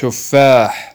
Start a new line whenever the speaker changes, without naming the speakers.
تفاح.